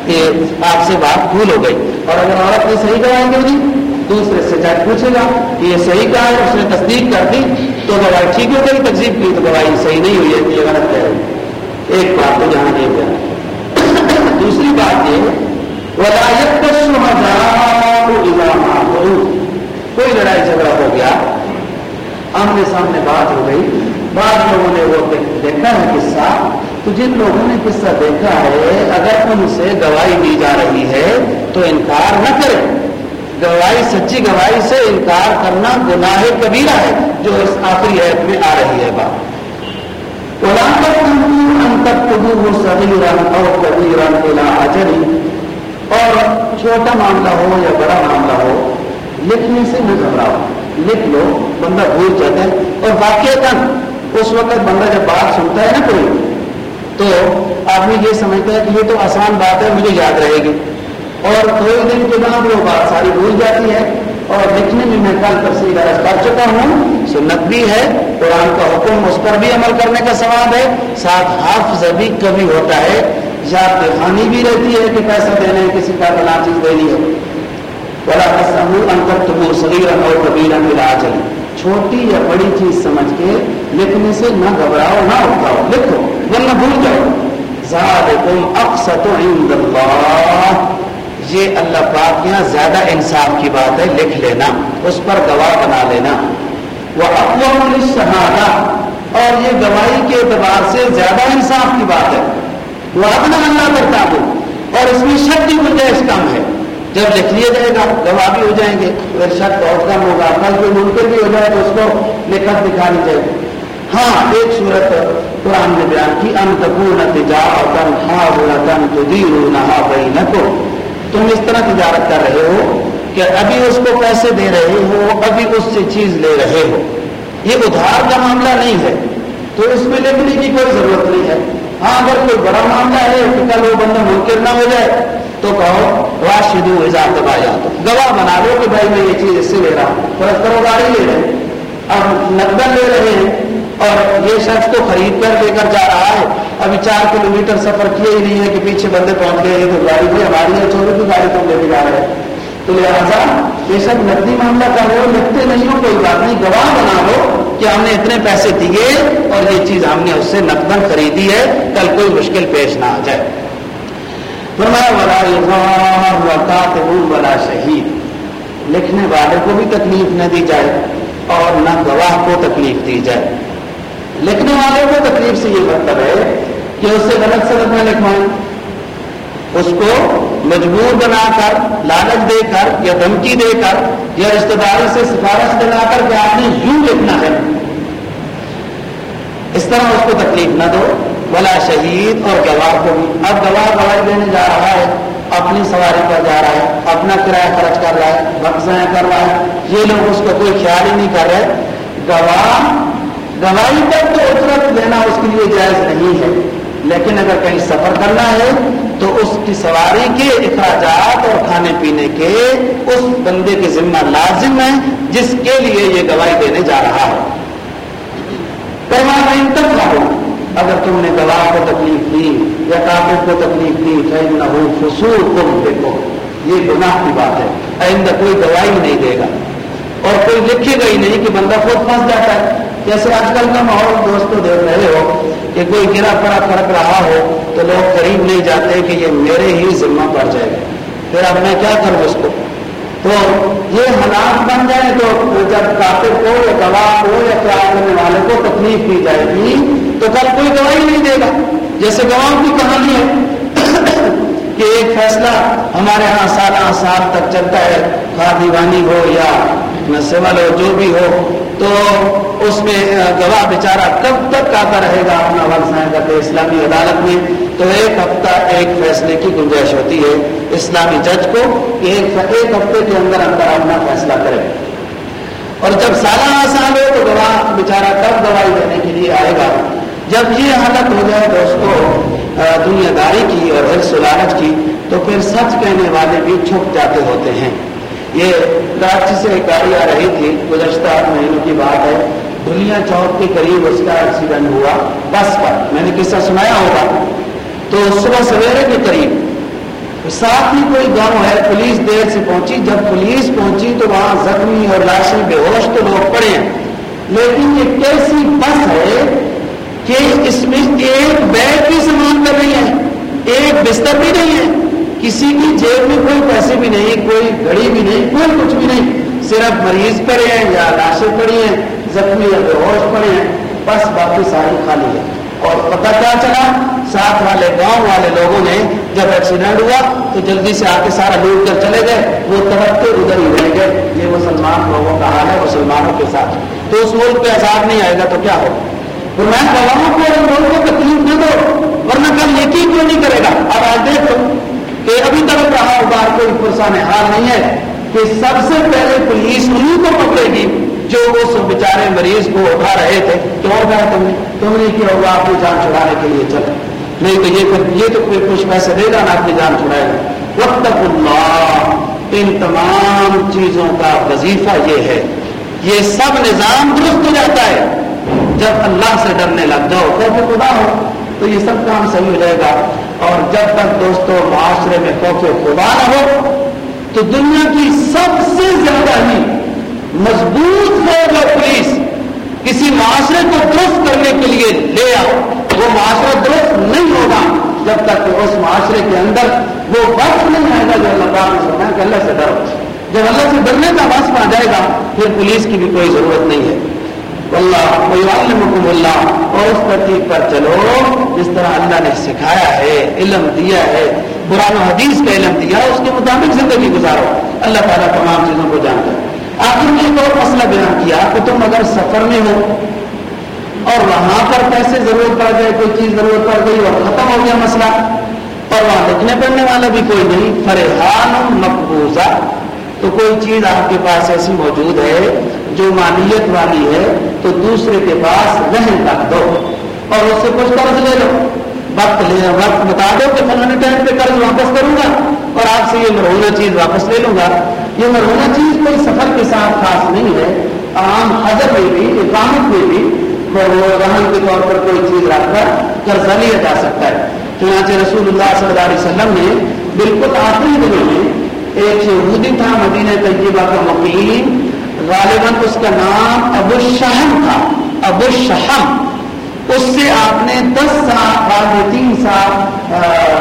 کہ آپ سے بات بھول ہو گئی اور اگر عورت نے صحیح گواہی دے دی دوسرے سے جج پوچھے گا کہ یہ صحیح کہا ہے اس نے تصدیق کر دی تو گواہی ٹھیک ہو گئی تقسیم کی تو گواہی صحیح نہیں ہوئی ہے یہ غلط ہے ایک بات تو جہاں دے گیا دوسری بات یہ ولایت کوئی لڑائی جھگڑا ہو گیا، آمنے سامنے بات ہو گئی، بعض لوگوں نے وہ دیکھا ہے قصہ۔ تو جن لوگوں نے قصہ دیکھا ہے، اگر ان سے گواہی دی جا رہی ہے، تو انکار نہ کرے گواہی، سچی گواہی سے انکار کرنا گناہ کبیرہ ہے، جو اس آخری عید میں آ رہی ہے بات۔ اور چھوٹا معاملہ ہو یا بڑا معاملہ ہو، لکھنے سے نہ گھبراؤ۔ لکھ لو، بندہ بھول جاتا ہے۔ اور واقع اس وقت بندہ جب بات سنتا ہے نا کوئی، تو آدمی یہ سمجھتا ہے کہ یہ تو آسان بات ہے، مجھے یاد رہے گی۔ اور تھوڑے دن کے بعد وہ بات ساری بھول جاتی ہے۔ اور لکھنے میں میں کل تفصیل عرض کر چکا ہوں سنت بھی ہے، قرآن کا حکم، اس پر بھی عمل کرنے کا ثواب ہے۔ ساتھ حافظ بھی کبھی ہوتا ہے۔ یا دہانی بھی رہتی ہے کہ پیسہ دینے، کسی کا بنا چیز دینی ہے بڑا انکر تم صغیر اور کبیرہ ملا چلی چھوٹی یا بڑی چیز سمجھ کے لکھنے سے نہ گھبراؤ، نہ اٹھاؤ۔ لکھو، ورنہ بھول جاؤ۔ ذالکم اقسط عند اللہ یہ اللہ پاک یہاں زیادہ انصاف کی بات ہے، لکھ لینا، اس پر گواہ بنا لینا۔ وہ اقوام شہادہ اور یہ گواہی کے اعتبار سے زیادہ انصاف کی بات ہے۔ وہ اپنا اللہ کرتا ہو اور اس میں شک کی گنجائش کم ہے۔ جب لکھ لیا جائے گا، گواہ بھی ہو جائیں گے۔ پھر شک بہت کم ہوگا، کل کوئی ممکن بھی ہو جائے تو اس کو لکھت دکھانی چاہیے ہاں ایک صورت قرآن نے بیان کی ان تکون تجارتن حاضرتن تدیرونہا بینکم تم اس طرح تجارت کر رہے ہو کہ ابھی اس کو پیسے دے رہے ہو، ابھی اس سے چیز لے رہے ہو۔ یہ ادھار کا معاملہ نہیں ہے۔ تو اس میں لکھنے کی کوئی ضرورت نہیں ہے۔ ہاں اگر کوئی بڑا معاملہ ہے کہ کل وہ بندہ منکر نہ ہو جائے، تو کہو، راشدو اضافہ بایا تو گواہ بنا لو کہ بھائی میں یہ چیز اس سے لے رہا ہوں۔ فرض کرو گاڑی لے رہے ہیں۔ اب نقدن لے رہے ہیں۔ اور یہ شخص کو خرید کر لے کر جا رہا ہے۔ ابھی چار کلو میٹر سفر کیے ہی نہیں ہے کہ پیچھے بندے پہنچ گئے تو گاڑی بھی ہماری ہے چھوٹی کی گاڑی تم لے کے جا رہے ہیں۔ تو لہٰذا بے شک نقدی معاملہ کر رہے ہو لکھتے نہیں ہو، کوئی بات نہیں، گواہ بنا لو کہ ہم نے اتنے پیسے دیے اور یہ چیز ہم نے اس سے نقدن خریدی ہے۔ کل کوئی مشکل پیش نہ آ جائے۔ بڑا شہید لکھنے والے کو بھی تکلیف نہ دی جائے اور نہ گواہ کو تکلیف دی جائے۔ لکھنے والے کو تکلیف سے یہ مطلب ہے کہ اس سے غلط سے نہ لکھوائیں۔ اس کو مجبور بنا کر، لالچ دے کر، یا دھمکی دے کر، یا رشتے داری سے سفارش دلا کر کہ آپ نے یوں لکھنا ہے۔ اس طرح اس کو تکلیف نہ دو۔ بلا شہید اور گواہ کو بھی۔ اب گواہ گواہی دینے جا رہا ہے، اپنی سواری پر جا رہا ہے، اپنا کرایہ خرچ کر رہا ہے بخشیں کر رہا ہے۔ یہ لوگ اس کو کوئی خیال ہی نہیں کر رہے۔ گواہ گواہی پر تو اجرت دینا اس کے لیے جائز نہیں ہے۔ لیکن اگر کہیں سفر کرنا ہے، تو اس کی سواری کے اخراجات اور کھانے پینے کے اس بندے کے ذمہ لازم ہے، جس کے لیے یہ گواہی دینے جا رہا ہے۔ پیمانہ تک نہ ہو اگر تم نے گواہ کو تکلیف دی یا کافر کو تکلیف دی فیم نہ ہو فصول تم دیکھو یہ گناہ کی بات ہے۔ آئندہ کوئی گواہی نہیں دے گا۔ اور کوئی لکھے گا ہی نہیں کہ بندہ خود پھنس جاتا ہے۔ جیسے آج کل کا ماحول دوستوں دیکھ رہے ہو کہ کوئی گرا پڑا فرق رہا ہو تو لوگ قریب نہیں جاتے کہ یہ میرے ہی ذمہ پڑ جائے گا۔ پھر اب میں کیا کروں اس کو؟ تو یہ حالات بن جائے تو جب کافر کو یا گواہ کو یا خیال کرنے والے کو تکلیف کی جائے گی تو کل کوئی گواہی نہیں دے گا۔ جیسے گواہوں کی کہانی ہے کہ ایک فیصلہ ہمارے ہاں سالہ سال تک چلتا ہے، خواہ دیوانی ہو یا سول ہو، جو بھی ہو۔ تو اس میں گواہ بیچارہ کب تک آتا رہے گا اپنا وقت کرتے اسلامی عدالت میں تو ایک ہفتہ ایک فیصلے کی گنجائش ہوتی ہے اسلامی جج کو ایک ایک ہفتے کے اندر اندر اپنا فیصلہ کرے۔ اور جب سالانہ سال ہو تو گواہ بیچارہ کب گواہی دینے کے لیے آئے گا۔ جب یہ حالت ہو جائے دوستوں دنیا داری کی اور حرص لالچ کی تو پھر سچ کہنے والے بھی چھپ جاتے ہوتے ہیں۔ یہ کراچی سے ایک گاڑی آ رہی تھی، گزشتہ مہینوں کی بات ہے۔ دنیا چوک کے قریب اس کا ایکسیڈنٹ ہوا، بس پر۔ میں نے قصہ سنایا ہوگا۔ تو صبح سویرے کے قریب۔ ساتھ ہی کوئی گاؤں ہے، پولیس دیر سے پہنچی۔ جب پولیس پہنچی تو وہاں زخمی اور لاشیں بے ہوش تو لوگ پڑے ہیں۔ لیکن یہ کیسی بس ہے کہ اس میں ایک بیگ بھی سامان کر رہی ہے، ایک بستر بھی نہیں ہے۔ کسی کی جیب میں کوئی پیسے بھی نہیں، کوئی گھڑی بھی نہیں، کوئی کچھ بھی نہیں۔ صرف مریض پڑے ہیں یا لاشیں پڑی ہیں۔ زخمی یا بے ہوش پڑے ہیں، بس باقی ساری خالی ہے۔ اور پتہ کیا چلا؟ ساتھ والے گاؤں والے لوگوں نے جب ایکسیڈنٹ ہوا تو جلدی سے آ کے سارا لوٹ کر چلے گئے۔ وہ توقع ادھر ہی رہ گئے۔ یہ مسلمان لوگوں کا حال ہے، مسلمانوں کے ساتھ۔ تو اس ملک پہ عذاب نہیں آئے گا تو کیا ہوگا؟ تو میں گواہوں کو ان لوگوں کو تکلیف نہ دو، ورنہ کل یقین کیوں نہیں کرے گا؟ اب آج دیکھ لو کہ ابھی تک رہا بار کوئی پرسان حال نہیں ہے کہ سب سے پہلے پولیس انہیں کو پکڑے گی۔ جو اس بیچارے مریض کو اٹھا رہے تھے کیوں اٹھایا تم نے تم نے کیا ہوگا اپنی جان چھڑانے کے لیے؟ چلے نہیں تو یہ پھر، یہ تو کوئی کچھ پیسے دے گا نہ اپنی جان چھڑائے۔ گا وقت اللہ ان تمام چیزوں کا وظیفہ یہ ہے۔ یہ سب نظام درست ہو جاتا ہے۔ جب اللہ سے ڈرنے لگ جاؤ، تو خدا ہو۔ تو یہ سب کام صحیح ہو جائے گا۔ اور جب تک دوستوں، معاشرے میں خوف خدا نہ ہو، تو دنیا کی سب سے زیادہ ہی مضبوط ہے وہ پولیس۔ کسی معاشرے کو درست کرنے کے لیے لے آؤ، وہ معاشرہ درست نہیں ہوگا جب تک کہ اس معاشرے کے اندر وہ وقت نہیں آئے گا جو اللہ تعالیٰ نے سنا کہ اللہ سے ڈرو۔ جب اللہ سے ڈرنے کا وقت آ جائے گا، پھر پولیس کی بھی کوئی ضرورت نہیں ہے۔ اللہ کوئی اللہ۔ اور اس ترتیب پر چلو، جس طرح اللہ نے سکھایا ہے، علم دیا ہے، قرآن و حدیث کا علم دیا اس کے مطابق زندگی گزارو۔ اللہ تعالیٰ تمام چیزوں کو جانتا ہے۔ آخر میں ایک اور مسئلہ بیان کیا کہ تم اگر سفر میں ہو اور وہاں پر پیسے ضرورت پڑ گئے، کوئی چیز ضرورت پڑ گئی اور ختم ہو گیا مسئلہ اور وہاں لکھنے پڑھنے والا بھی کوئی نہیں فرحان مقبوضہ۔ تو کوئی چیز آپ کے پاس ایسی موجود ہے جو مالیت والی ہے، تو دوسرے کے پاس رہن رکھ دو۔ اور اس سے کچھ قرض لے لو۔ وقت لے، وقت بتا دو کہ فلاں ٹائم پہ قرض واپس کروں گا اور آپ سے یہ مرہونہ چیز واپس لے لوں گا۔ یہ مرہونہ چیز کوئی سفر کے ساتھ خاص نہیں ہے، عام حضر میں بھی، اقامت میں بھی رہن کے طور پر کوئی چیز رکھ کر قرضہ لیا جا سکتا ہے۔ چنانچہ رسول اللہ صلی اللہ علیہ وسلم نے بالکل آخری دنوں میں ایک یہودی تھا، مدینہ طیبہ کا مقیم غالباً اس کا نام ابو شہم تھا۔ ابو شہم۔ اس سے آپ نے دس سال، بعد تین سال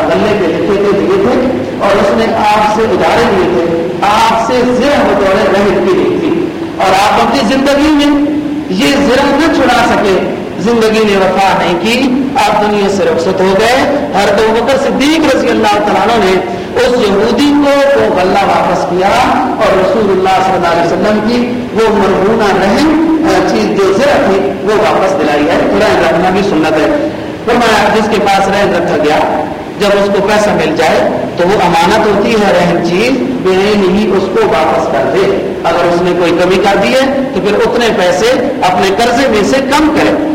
غلے کے لکھے تھے، دیے تھے اور اس نے آپ سے ادارے دیے تھے۔ آپ سے زر بطور رحت کی لی تھی۔ اور آپ اپنی زندگی میں یہ زر نہ چھڑا سکے۔ زندگی نے وفا نہیں کی، آپ دنیا سے رخصت ہو گئے۔ ہر دو بکر صدیق رضی اللہ تعالیٰ نے اس یہودی کو وہ غلہ واپس کیا اور رسول اللہ صلی اللہ علیہ وسلم کی وہ مرہونہ رحم چیز جو زرا تھی، وہ واپس دلائی ہے۔ قرآن رکھنا بھی سنت ہے۔ فرمایا، جس کے پاس رہن رکھا گیا جب اس کو پیسہ مل جائے تو وہ امانت ہوتی ہے، رہن چیز، بے ہی اس کو واپس کر دے۔ اگر اس نے کوئی کمی کر دی ہے تو پھر اتنے پیسے اپنے قرضے میں سے کم کرے۔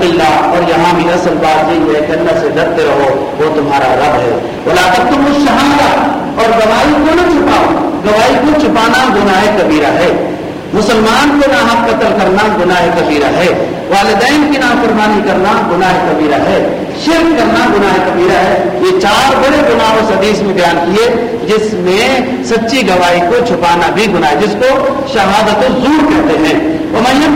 اللہ اور یہاں بھی اصل بات یہی ہے کہ اللہ سے ڈرتے رہو، وہ تمہارا رب ہے۔ بولا تب تم اس شہانگا اور گواہی کو نہ چھپاؤ۔ گواہی کو چھپانا گناہ کبیرہ ہے۔ مسلمان کو نہ قتل کرنا گناہ کبیرہ ہے۔ والدین کی نافرمانی کرنا گناہ کبیرہ ہے۔ شرک کرنا گناہ کبیرہ ہے۔ یہ چار بڑے گناہ اس حدیث میں بیان کیے، جس میں سچی گواہی کو چھپانا بھی گناہ جس کو شہادت زور کہتے ہیں۔ وہ میں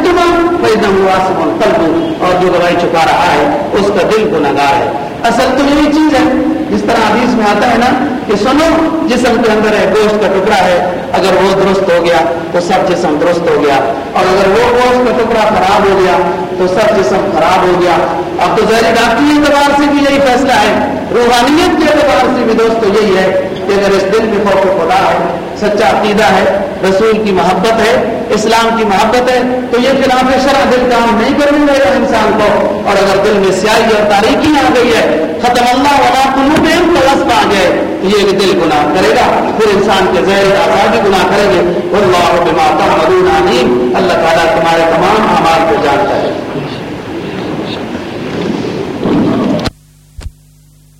اور جو گواہی چھپا رہا ہے، اس کا دل گناگار ہے۔ اصل تو یہی چیز ہے۔ جس طرح حدیث میں آتا ہے نا کہ سنو جسم کے اندر ہے گوشت کا ٹکڑا ہے، اگر وہ درست ہو گیا تو سب جسم درست ہو گیا، اور اگر وہ گوشت کا ٹکڑا خراب ہو گیا تو سب جسم خراب ہو گیا۔ اب تو ظاہر ڈاکٹری اعتبار سے بھی یہی فیصلہ ہے، روحانیت کے اعتبار سے بھی دوستو یہی ہے کہ اگر اس دل میں خوف خدا ہے، سچا عقیدہ ہے رسول کی محبت ہے، اسلام کی محبت ہے، تو یہ خلاف شرع دل کام نہیں کرنے گا انسان کو۔ اور اگر دل میں سیاہی اور تاریخی آ گئی ہے، ختم اللہ والا قلوب کو آ گئے۔ تو یہ دل گناہ کرے گا، پھر انسان کے زہر آزادی گناہ کریں گے۔ اللہ بما تعملون علیم۔ اللہ تعالیٰ تمہارے تمام اعمال کو جانتا ہے۔